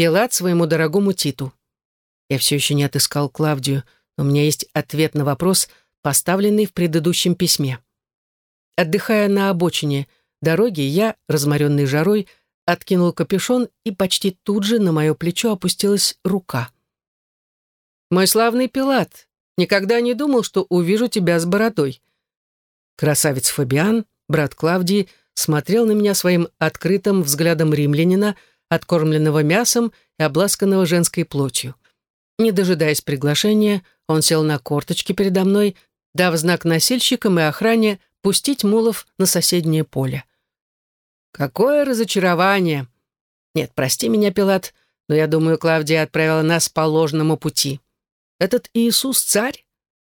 Пилат своему дорогому Титу. Я все еще не отыскал Клавдию, но у меня есть ответ на вопрос, поставленный в предыдущем письме. Отдыхая на обочине дороги, я, разморенный жарой, откинул капюшон, и почти тут же на мое плечо опустилась рука. «Мой славный Пилат, никогда не думал, что увижу тебя с бородой». Красавец Фабиан, брат Клавдии, смотрел на меня своим открытым взглядом римлянина, откормленного мясом и обласканного женской плотью. Не дожидаясь приглашения, он сел на корточки передо мной, дав знак носильщикам и охране пустить мулов на соседнее поле. Какое разочарование! Нет, прости меня, Пилат, но я думаю, Клавдия отправила нас по ложному пути. Этот Иисус царь?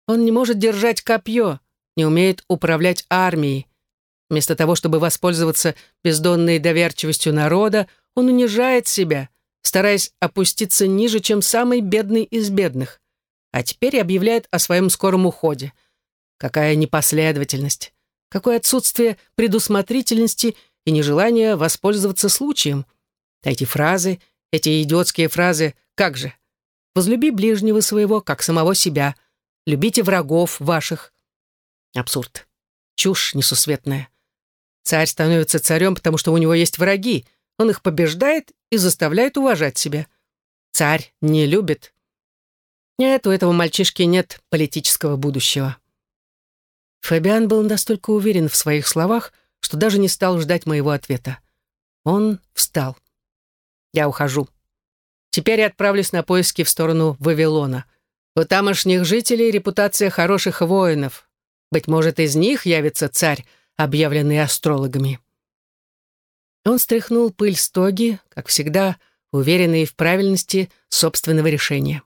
Он не может держать копье, не умеет управлять армией. Вместо того, чтобы воспользоваться бездонной доверчивостью народа, он унижает себя, стараясь опуститься ниже, чем самый бедный из бедных. А теперь объявляет о своем скором уходе. Какая непоследовательность! Какое отсутствие предусмотрительности и нежелание воспользоваться случаем. Эти фразы, эти идиотские фразы, как же? Возлюби ближнего своего, как самого себя. Любите врагов ваших. Абсурд. Чушь несусветная. Царь становится царем, потому что у него есть враги. Он их побеждает и заставляет уважать себя. Царь не любит. Нет, у этого мальчишки нет политического будущего. Фабиан был настолько уверен в своих словах, что даже не стал ждать моего ответа. Он встал. «Я ухожу. Теперь я отправлюсь на поиски в сторону Вавилона. У тамошних жителей репутация хороших воинов. Быть может, из них явится царь, объявленный астрологами». Он стряхнул пыль с тоги, как всегда, уверенный в правильности собственного решения.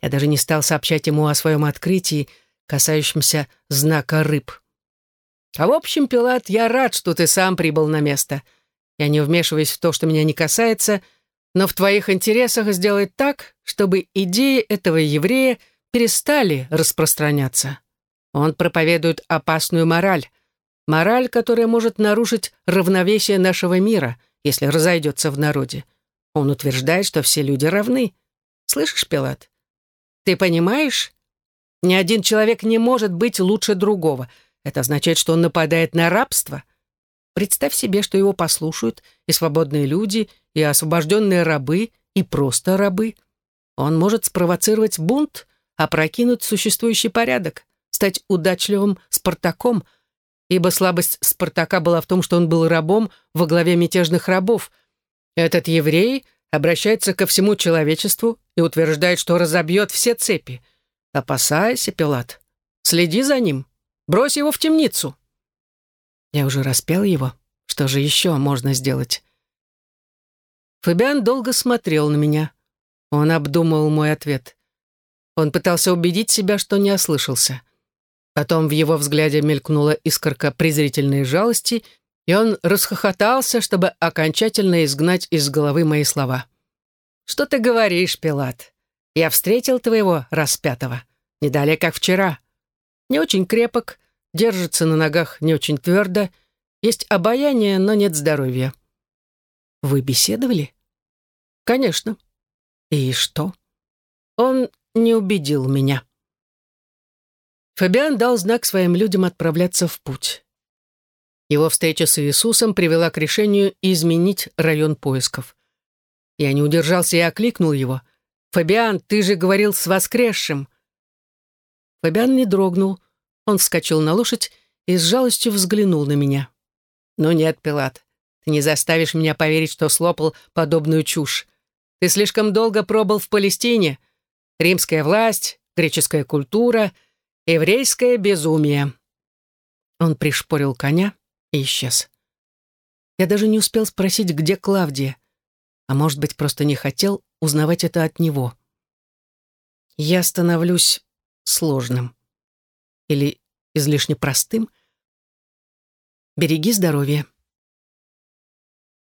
Я даже не стал сообщать ему о своем открытии, касающемся знака рыб. А в общем, Пилат, я рад, что ты сам прибыл на место. Я не вмешиваюсь в то, что меня не касается, но в твоих интересах сделать так, чтобы идеи этого еврея перестали распространяться. Он проповедует опасную мораль, мораль, которая может нарушить равновесие нашего мира, если разойдется в народе. Он утверждает, что все люди равны. Слышишь, Пилат? Ты понимаешь? Ни один человек не может быть лучше другого — это означает, что он нападает на рабство. Представь себе, что его послушают и свободные люди, и освобожденные рабы, и просто рабы. Он может спровоцировать бунт, опрокинуть существующий порядок, стать удачливым Спартаком, ибо слабость Спартака была в том, что он был рабом во главе мятежных рабов. Этот еврей обращается ко всему человечеству и утверждает, что разобьет все цепи. Опасайся, Пилат. Следи за ним. Брось его в темницу!» Я уже распял его. Что же еще можно сделать? Фабиан долго смотрел на меня. Он обдумывал мой ответ. Он пытался убедить себя, что не ослышался. Потом в его взгляде мелькнула искорка презрительной жалости, и он расхохотался, чтобы окончательно изгнать из головы мои слова. «Что ты говоришь, Пилат? Я встретил твоего распятого. Не далее, как вчера не очень крепок, держится на ногах не очень твердо, есть обаяние, но нет здоровья. Вы беседовали? Конечно. И что? Он не убедил меня. Фабиан дал знак своим людям отправляться в путь. Его встреча с Иисусом привела к решению изменить район поисков. Я не удержался и окликнул его. «Фабиан, ты же говорил с воскресшим!» Фабиан не дрогнул. Он вскочил на лошадь и с жалостью взглянул на меня. «Ну нет, Пилат, ты не заставишь меня поверить, что слопал подобную чушь. Ты слишком долго пробыл в Палестине. Римская власть, греческая культура, еврейское безумие». Он пришпорил коня и исчез. Я даже не успел спросить, где Клавдия, а может быть, просто не хотел узнавать это от него. Я становлюсь сложным. Или излишне простым. Береги здоровье.